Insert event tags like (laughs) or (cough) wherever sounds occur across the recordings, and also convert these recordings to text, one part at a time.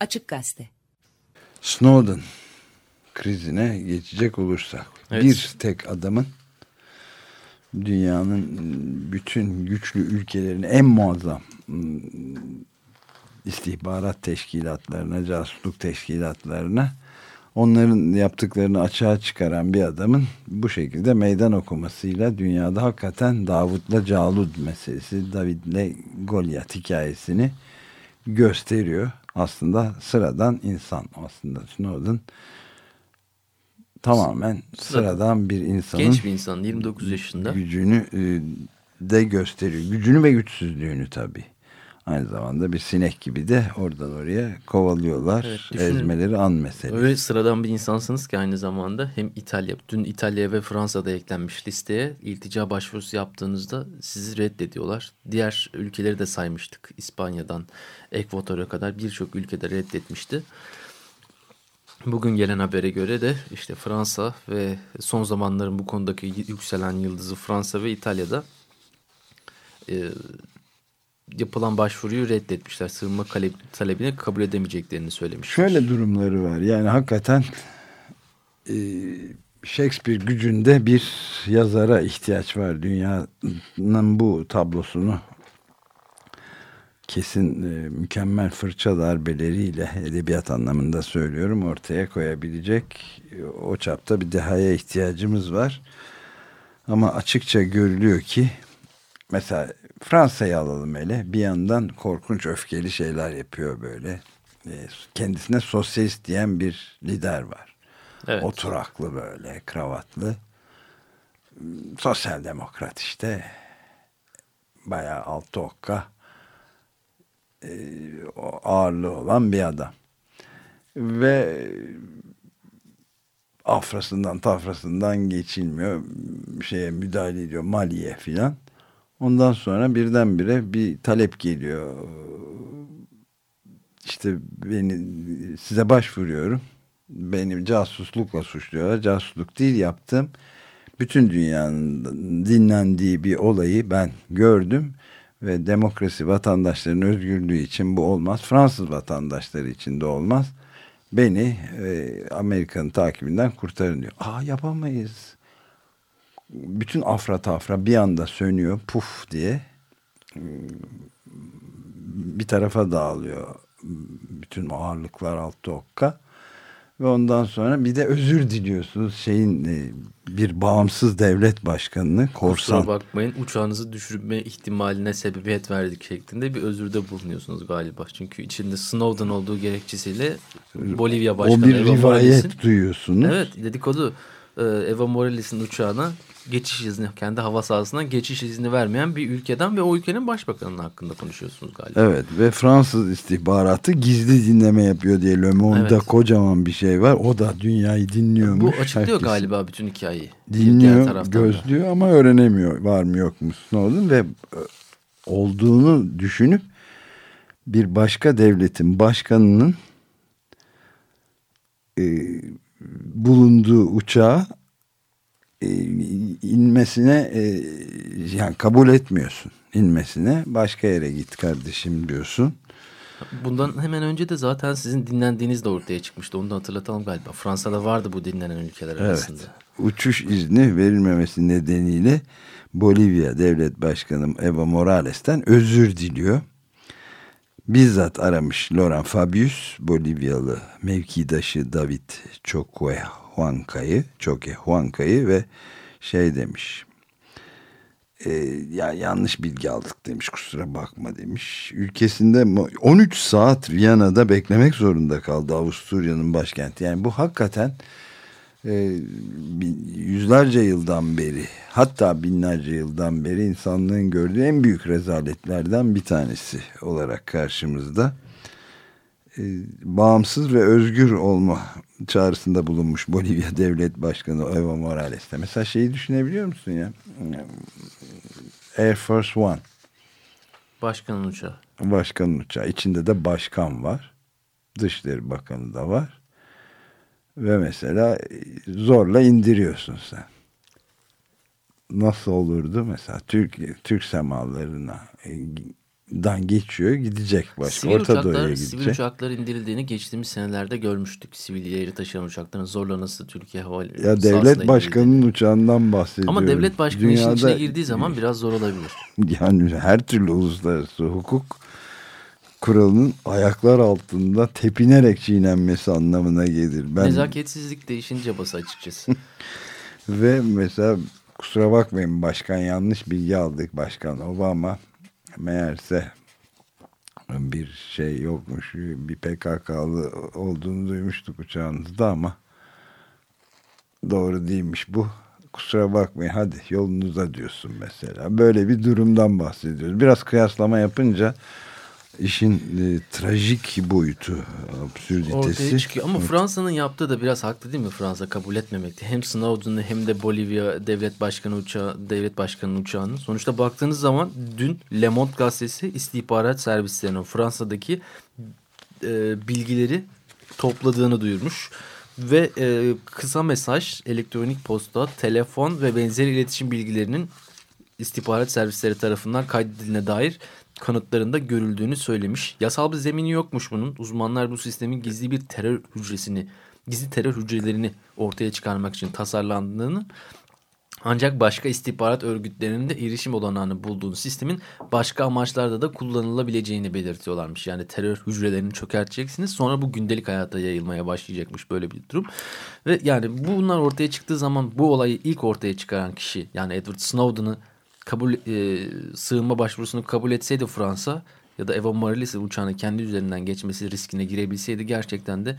Açık Gazete Snowden krizine geçecek olursak evet. bir tek adamın dünyanın bütün güçlü ülkelerin en muazzam ıı, istihbarat teşkilatlarına, casusluk teşkilatlarına onların yaptıklarını açığa çıkaran bir adamın bu şekilde meydan okumasıyla dünyada hakikaten Davut'la Calud meselesi, David'le Goliath hikayesini gösteriyor. Aslında sıradan insan aslında Snowden tamamen sıradan bir insanın genç bir insan 29 yaşında gücünü e, de gösteriyor. Gücünü ve güçsüzlüğünü tabii. Aynı zamanda bir sinek gibi de oradan oraya kovalıyorlar. Evet, ezmeleri an meselesi. Öyle sıradan bir insansınız ki aynı zamanda hem İtalya, dün İtalya ve Fransa'da eklenmiş listeye iltica başvurusu yaptığınızda sizi reddediyorlar. Diğer ülkeleri de saymıştık. İspanya'dan Ekvator'a kadar birçok ülkede reddetmişti. Bugün gelen habere göre de işte Fransa ve son zamanların bu konudaki yükselen yıldızı Fransa ve İtalya'da e, yapılan başvuruyu reddetmişler. Sığınma talebini kabul edemeyeceklerini söylemişler. Şöyle durumları var. Yani hakikaten e, Shakespeare gücünde bir yazara ihtiyaç var. Dünyanın bu tablosunu kesin e, mükemmel fırça darbeleriyle edebiyat anlamında söylüyorum ortaya koyabilecek o çapta bir dehaya ihtiyacımız var. Ama açıkça görülüyor ki mesela Fransa'yı alalım hele bir yandan korkunç öfkeli şeyler yapıyor böyle. E, kendisine sosyalist diyen bir lider var. Evet. Oturaklı böyle kravatlı. Sosyal demokrat işte. Bayağı altı okka e, ağırlığı olan bir adam. Ve afrasından tafrasından geçilmiyor. Şeye müdahale ediyor Mali'ye filan. Ondan sonra birdenbire bir talep geliyor. İşte beni size başvuruyorum. Beni casuslukla suçluyorlar. Casusluk değil yaptım. Bütün dünyanın dinlendiği bir olayı ben gördüm ve demokrasi vatandaşların özgürlüğü için bu olmaz. Fransız vatandaşları için de olmaz. Beni e, Amerika'nın takibinden kurtarın diyor. Aa yapamayız. Bütün afra tafra bir anda sönüyor puf diye. Bir tarafa dağılıyor. Bütün ağırlıklar altta okka ve ondan sonra bir de özür diliyorsunuz şeyin e, bir bağımsız devlet başkanını korsan. Kusura bakmayın uçağınızı düşürme ihtimaline sebebiyet verdik şeklinde bir özürde bulunuyorsunuz galiba. Çünkü içinde Snowden olduğu gerekçesiyle Bolivya Başkanı O bir rivayet duyuyorsunuz. Evet dedikodu e, Eva Morales'in uçağına geçiş izni, kendi hava sahasından geçiş izni vermeyen bir ülkeden ve o ülkenin başbakanının hakkında konuşuyorsunuz galiba. Evet ve Fransız istihbaratı gizli dinleme yapıyor diye Le Monde'da evet. kocaman bir şey var. O da dünyayı dinliyormuş. Bu açıklıyor Herkes galiba bütün hikayeyi. Dinliyor, gözlüyor da. ama öğrenemiyor var mı yok mu Snowden ve e, olduğunu düşünüp bir başka devletin başkanının e, bulunduğu uçağa inmesine e, yani kabul etmiyorsun inmesine başka yere git kardeşim diyorsun. Bundan hemen önce de zaten sizin dinlendiğiniz de ortaya çıkmıştı. Onu da hatırlatalım galiba. Fransa'da vardı bu dinlenen ülkeler arasında. Evet. Uçuş izni verilmemesi nedeniyle Bolivya Devlet Başkanı Evo Morales'ten özür diliyor. Bizzat aramış Laurent Fabius, Bolivyalı mevkidaşı David Choque Huanca'yı, Choque Huanca'yı ve şey demiş. E, ya yanlış bilgi aldık demiş kusura bakma demiş. Ülkesinde 13 saat Viyana'da beklemek zorunda kaldı Avusturya'nın başkenti. Yani bu hakikaten e, yüzlerce yıldan beri hatta binlerce yıldan beri insanlığın gördüğü en büyük rezaletlerden bir tanesi olarak karşımızda. E, bağımsız ve özgür olma çağrısında bulunmuş Bolivya Devlet Başkanı Evo Morales de. Mesela şeyi düşünebiliyor musun ya? Air Force One. Başkanın uçağı. Başkanın uçağı. İçinde de başkan var. Dışişleri Bakanı da var. Ve mesela zorla indiriyorsun sen. Nasıl olurdu mesela Türk Türk semalarına dan geçiyor gidecek başka sivil Orta uçaklar, Doğu'ya gidecek. Sivil uçaklar indirildiğini geçtiğimiz senelerde görmüştük. Sivilleri taşıyan uçakların zorlaması Türkiye Hava Ya devlet başkanının uçağından bahsediyorum. Ama devlet başkanı Dünyada, işin içine girdiği zaman biraz zor olabilir. (laughs) Yani her türlü uluslararası hukuk kuralının ayaklar altında tepinerek çiğnenmesi anlamına gelir. Ben... Nezaketsizlik değişince cabası açıkçası. (laughs) Ve mesela kusura bakmayın başkan yanlış bilgi aldık başkan Obama meğerse bir şey yokmuş bir PKK'lı olduğunu duymuştuk uçağınızda ama doğru değilmiş bu. Kusura bakmayın hadi yolunuza diyorsun mesela. Böyle bir durumdan bahsediyoruz. Biraz kıyaslama yapınca işin e, trajik boyutu, absürditesi. Çıkıyor. Ama Fransa'nın yaptığı da biraz haklı değil mi Fransa kabul etmemekte. Hem Snowden'ı hem de Bolivya devlet başkanı uçağı, devlet başkanının uçağını. Sonuçta baktığınız zaman dün Le Monde gazetesi istihbarat servislerinin Fransa'daki e, bilgileri topladığını duyurmuş. Ve e, kısa mesaj, elektronik posta, telefon ve benzeri iletişim bilgilerinin istihbarat servisleri tarafından kaydedildiğine dair kanıtlarında görüldüğünü söylemiş. Yasal bir zemini yokmuş bunun. Uzmanlar bu sistemin gizli bir terör hücresini, gizli terör hücrelerini ortaya çıkarmak için tasarlandığını ancak başka istihbarat örgütlerinin de erişim olanağını bulduğunu sistemin başka amaçlarda da kullanılabileceğini belirtiyorlarmış. Yani terör hücrelerini çökerteceksiniz sonra bu gündelik hayata yayılmaya başlayacakmış böyle bir durum. Ve yani bunlar ortaya çıktığı zaman bu olayı ilk ortaya çıkaran kişi yani Edward Snowden'ı kabul e, sığınma başvurusunu kabul etseydi Fransa ya da Evo Morales'in uçağını kendi üzerinden geçmesi riskine girebilseydi gerçekten de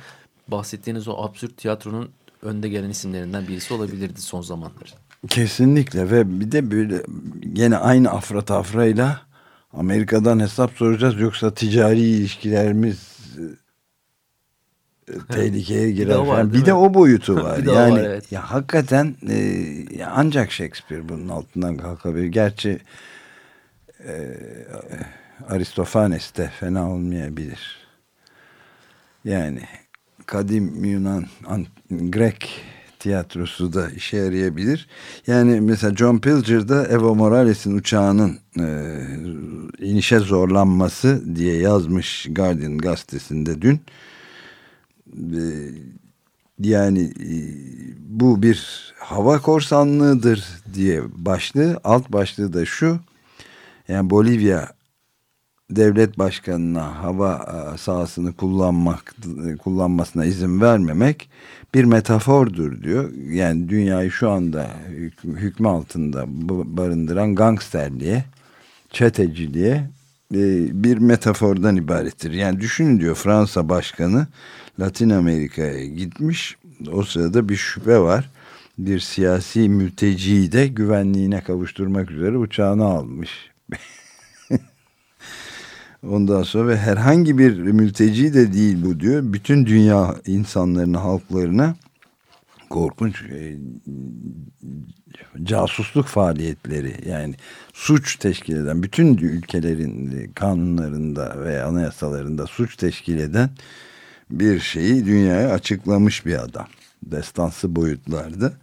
bahsettiğiniz o absürt tiyatronun önde gelen isimlerinden birisi olabilirdi son zamanlar. Kesinlikle ve bir de böyle gene aynı afra tafrayla Amerika'dan hesap soracağız yoksa ticari ilişkilerimiz tehlikeye girer. Bir de, (laughs) var, bir de o boyutu var. yani var, evet. ya hakikaten e, ya ancak Shakespeare bunun altından kalkabilir. Gerçi e, Aristofanes de fena olmayabilir. Yani kadim Yunan Grek tiyatrosu da işe yarayabilir. Yani mesela John Pilger'da Evo Morales'in uçağının e, inişe zorlanması diye yazmış Guardian gazetesinde dün. Ee, yani e, bu bir hava korsanlığıdır diye başlığı alt başlığı da şu yani Bolivya devlet başkanına hava e, sahasını kullanmak kullanmasına izin vermemek bir metafordur diyor. Yani dünyayı şu anda hükmü altında barındıran gangsterliğe, çeteciliğe e, bir metafordan ibarettir. Yani düşünün diyor Fransa başkanı Latin Amerika'ya gitmiş. O sırada bir şüphe var. Bir siyasi mülteciyi de güvenliğine kavuşturmak üzere uçağına almış. (laughs) Ondan sonra ve herhangi bir mülteci de değil bu diyor. Bütün dünya insanlarına, halklarına korkunç e, casusluk faaliyetleri yani suç teşkil eden bütün ülkelerin kanunlarında ve anayasalarında suç teşkil eden bir şeyi dünyaya açıklamış bir adam. Destansı boyutlarda.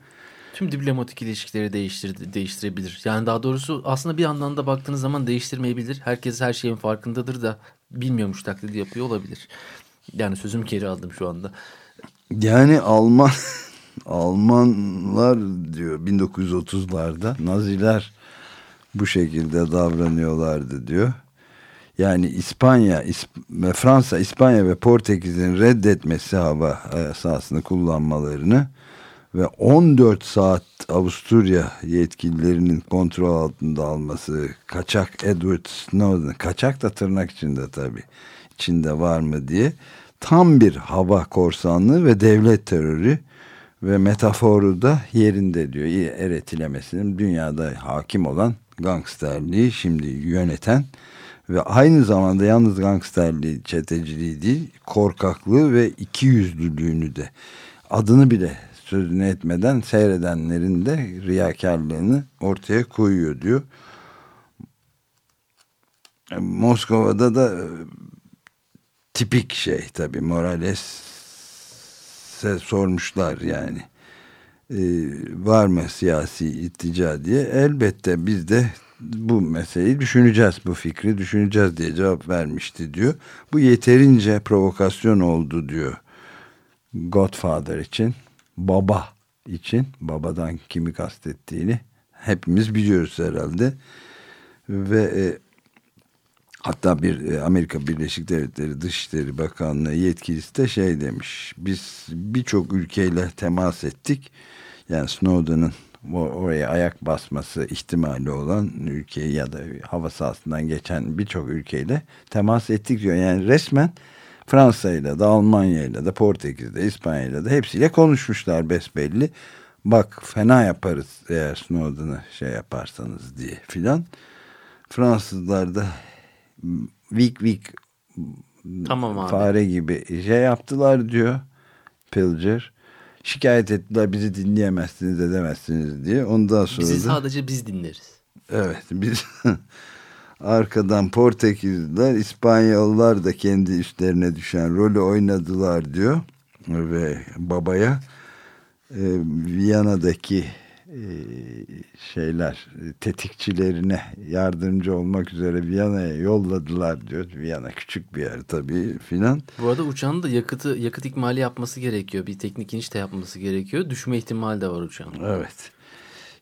Tüm diplomatik ilişkileri değiştir, değiştirebilir. Yani daha doğrusu aslında bir yandan da baktığınız zaman değiştirmeyebilir. Herkes her şeyin farkındadır da bilmiyormuş taklidi yapıyor olabilir. Yani sözüm geri aldım şu anda. Yani Alman (laughs) Almanlar diyor 1930'larda Naziler bu şekilde davranıyorlardı diyor. Yani İspanya, İsp Fransa, İspanya ve Portekiz'in reddetmesi hava e, sahasını kullanmalarını ve 14 saat Avusturya yetkililerinin kontrol altında alması, kaçak Edward Snowden, kaçak da tırnak içinde tabii, içinde var mı diye tam bir hava korsanlığı ve devlet terörü ve metaforu da yerinde diyor. Eretilemesinin dünyada hakim olan gangsterliği şimdi yöneten ve aynı zamanda yalnız gangsterliği, çeteciliği değil, korkaklığı ve ikiyüzlülüğünü de adını bile sözünü etmeden seyredenlerin de riyakarlığını ortaya koyuyor diyor. Moskova'da da e, tipik şey tabi Morales'e sormuşlar yani e, var mı siyasi ittica diye elbette biz de bu meseleyi düşüneceğiz, bu fikri düşüneceğiz diye cevap vermişti diyor. Bu yeterince provokasyon oldu diyor Godfather için, baba için, babadan kimi kastettiğini hepimiz biliyoruz herhalde. Ve e, hatta bir e, Amerika Birleşik Devletleri Dışişleri Bakanlığı yetkilisi de şey demiş. Biz birçok ülkeyle temas ettik. Yani Snowden'ın oraya ayak basması ihtimali olan ülkeyi ya da hava sahasından geçen birçok ülkeyle temas ettik diyor. Yani resmen Fransa ile de Almanya ile de Portekiz'de İspanya ile de hepsiyle konuşmuşlar besbelli. Bak fena yaparız eğer Snowden'ı şey yaparsanız diye filan. Fransızlar da vik vik tamam abi. fare gibi şey yaptılar diyor Pilger şikayet ettiler bizi dinleyemezsiniz edemezsiniz diye. Ondan sonra Bizi sadece biz dinleriz. Evet biz (laughs) arkadan Portekizliler İspanyollar da kendi üstlerine düşen rolü oynadılar diyor. Ve babaya e, Viyana'daki şeyler tetikçilerine yardımcı olmak üzere Viyana'ya yolladılar diyor. Viyana küçük bir yer tabii filan. Bu arada uçağın da yakıtı yakıt ikmali yapması gerekiyor. Bir teknik iniş de yapması gerekiyor. Düşme ihtimali de var uçağın. Evet.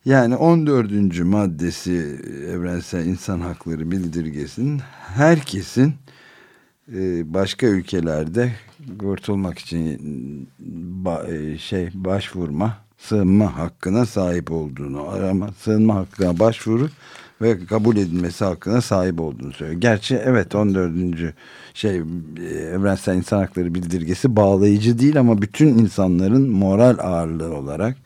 Yani 14. maddesi Evrensel İnsan Hakları Bildirgesi'nin herkesin e, başka ülkelerde kurtulmak için e, şey başvurma sığınma hakkına sahip olduğunu arama sığınma hakkına başvuru ve kabul edilmesi hakkına sahip olduğunu söylüyor. Gerçi evet 14. şey evrensel insan hakları bildirgesi bağlayıcı değil ama bütün insanların moral ağırlığı olarak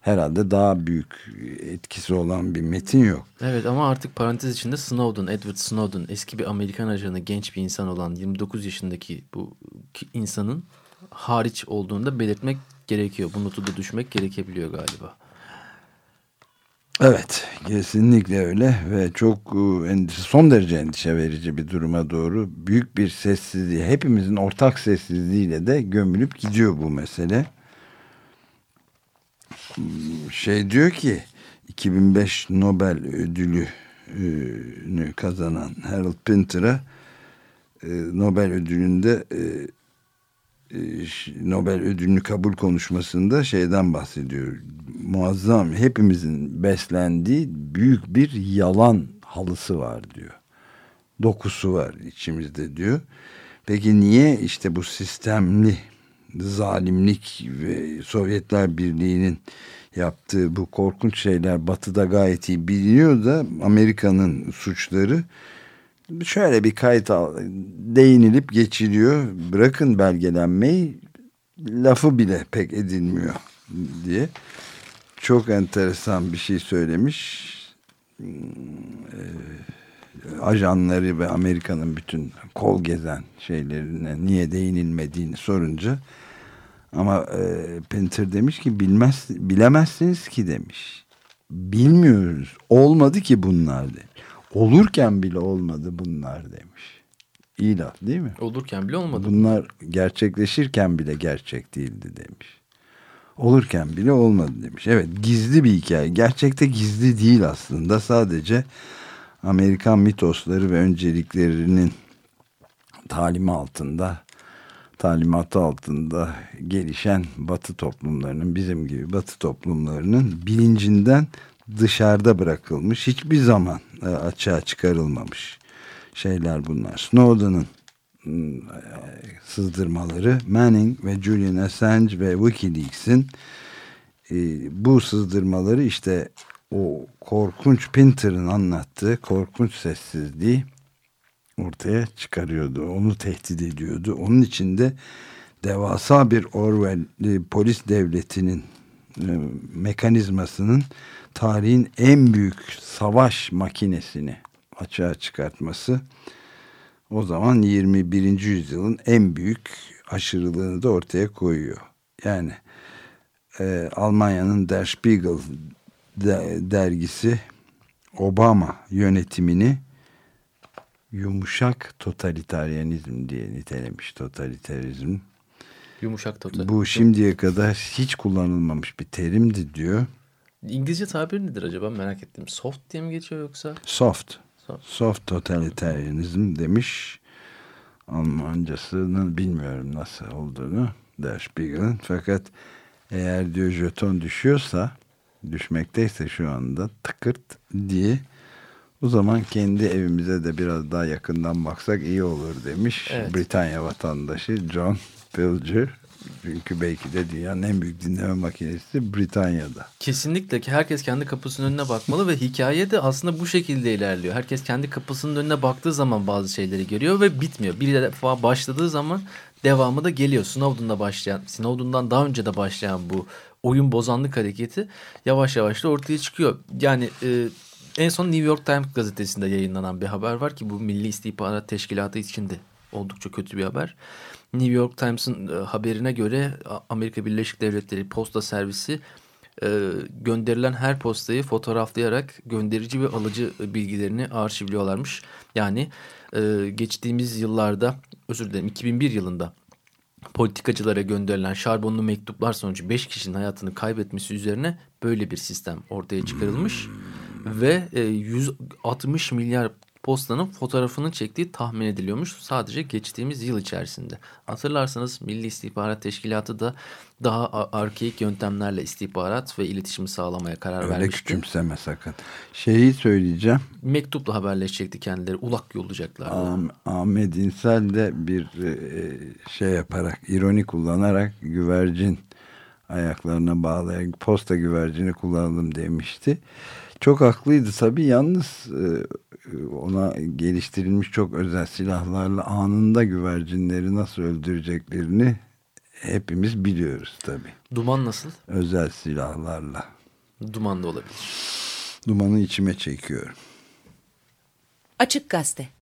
herhalde daha büyük etkisi olan bir metin yok. Evet ama artık parantez içinde Snowden, Edward Snowden eski bir Amerikan ajanı genç bir insan olan 29 yaşındaki bu insanın hariç olduğunu da belirtmek gerekiyor. Bu notu da düşmek gerekebiliyor galiba. Evet kesinlikle öyle ve çok e, son derece endişe verici bir duruma doğru büyük bir sessizliği hepimizin ortak sessizliğiyle de gömülüp gidiyor bu mesele. Şey diyor ki 2005 Nobel ödülünü kazanan Harold Pinter'a e, Nobel ödülünde e, Nobel ödülünü kabul konuşmasında şeyden bahsediyor. Muazzam hepimizin beslendiği büyük bir yalan halısı var diyor. Dokusu var içimizde diyor. Peki niye işte bu sistemli zalimlik ve Sovyetler Birliği'nin yaptığı bu korkunç şeyler batıda gayet iyi biliniyor da Amerika'nın suçları şöyle bir kayıt al, değinilip geçiliyor. Bırakın belgelenmeyi lafı bile pek edilmiyor diye. Çok enteresan bir şey söylemiş. Ee, ajanları ve Amerika'nın bütün kol gezen şeylerine niye değinilmediğini sorunca ama e, Pinter demiş ki bilmez bilemezsiniz ki demiş. Bilmiyoruz. Olmadı ki bunlar demiş. Olurken bile olmadı bunlar demiş. İyi laf değil mi? Olurken bile olmadı. Bunlar gerçekleşirken bile gerçek değildi demiş. Olurken bile olmadı demiş. Evet gizli bir hikaye. Gerçekte gizli değil aslında. Sadece Amerikan mitosları ve önceliklerinin talimi altında talimatı altında gelişen batı toplumlarının bizim gibi batı toplumlarının bilincinden dışarıda bırakılmış hiçbir zaman e, açığa çıkarılmamış şeyler bunlar. Snowden'ın ıı, sızdırmaları Manning ve Julian Assange ve Wikileaks'in e, bu sızdırmaları işte o korkunç Pinter'ın anlattığı korkunç sessizliği ortaya çıkarıyordu. Onu tehdit ediyordu. Onun içinde devasa bir Orwell e, polis devletinin mekanizmasının tarihin en büyük savaş makinesini açığa çıkartması o zaman 21. yüzyılın en büyük aşırılığını da ortaya koyuyor. Yani e, Almanya'nın Der Spiegel de, dergisi Obama yönetimini yumuşak totaliteryenizm diye nitelemiş totaliterizm. Yumuşak totaliterizm. Bu şimdiye kadar hiç kullanılmamış bir terimdi diyor İngilizce tabir nedir acaba merak ettim. Soft diye mi geçiyor yoksa? Soft. Soft, Soft totalitarianizm demiş. Almancasını bilmiyorum nasıl olduğunu Der Spiegel'in. Fakat eğer diyor jeton düşüyorsa düşmekteyse şu anda tıkırt diye o zaman kendi evimize de biraz daha yakından baksak iyi olur demiş. Evet. Britanya vatandaşı John Pilger. Çünkü belki de dünyanın en büyük dinleme makinesi Britanya'da. Kesinlikle ki herkes kendi kapısının önüne bakmalı ve hikaye de aslında bu şekilde ilerliyor. Herkes kendi kapısının önüne baktığı zaman bazı şeyleri görüyor ve bitmiyor. Bir defa başladığı zaman devamı da geliyor. Snowden'da başlayan, Snowden'dan daha önce de başlayan bu oyun bozanlık hareketi yavaş yavaş da ortaya çıkıyor. Yani e, en son New York Times gazetesinde yayınlanan bir haber var ki bu Milli İstihbarat Teşkilatı için de oldukça kötü bir haber. New York Times'ın e, haberine göre Amerika Birleşik Devletleri posta servisi e, gönderilen her postayı fotoğraflayarak gönderici ve alıcı bilgilerini arşivliyorlarmış. Yani e, geçtiğimiz yıllarda özür dilerim 2001 yılında politikacılara gönderilen şarbonlu mektuplar sonucu 5 kişinin hayatını kaybetmesi üzerine böyle bir sistem ortaya çıkarılmış. Hmm. Ve e, 160 milyar postanın fotoğrafını çektiği tahmin ediliyormuş sadece geçtiğimiz yıl içerisinde. Hatırlarsanız Milli İstihbarat Teşkilatı da daha arkaik yöntemlerle istihbarat ve iletişimi sağlamaya karar Öyle vermişti. Öyle küçümseme sakın. Şeyi söyleyeceğim. Mektupla haberleşecekti kendileri. Ulak yollayacaklar. Ahmet İnsel de bir e, şey yaparak, ironi kullanarak güvercin ayaklarına bağlayan posta güvercini kullanalım demişti. Çok haklıydı tabii. Yalnız e, ona geliştirilmiş çok özel silahlarla anında güvercinleri nasıl öldüreceklerini hepimiz biliyoruz tabii. Duman nasıl? Özel silahlarla. Duman da olabilir. Dumanı içime çekiyorum. Açık Gazete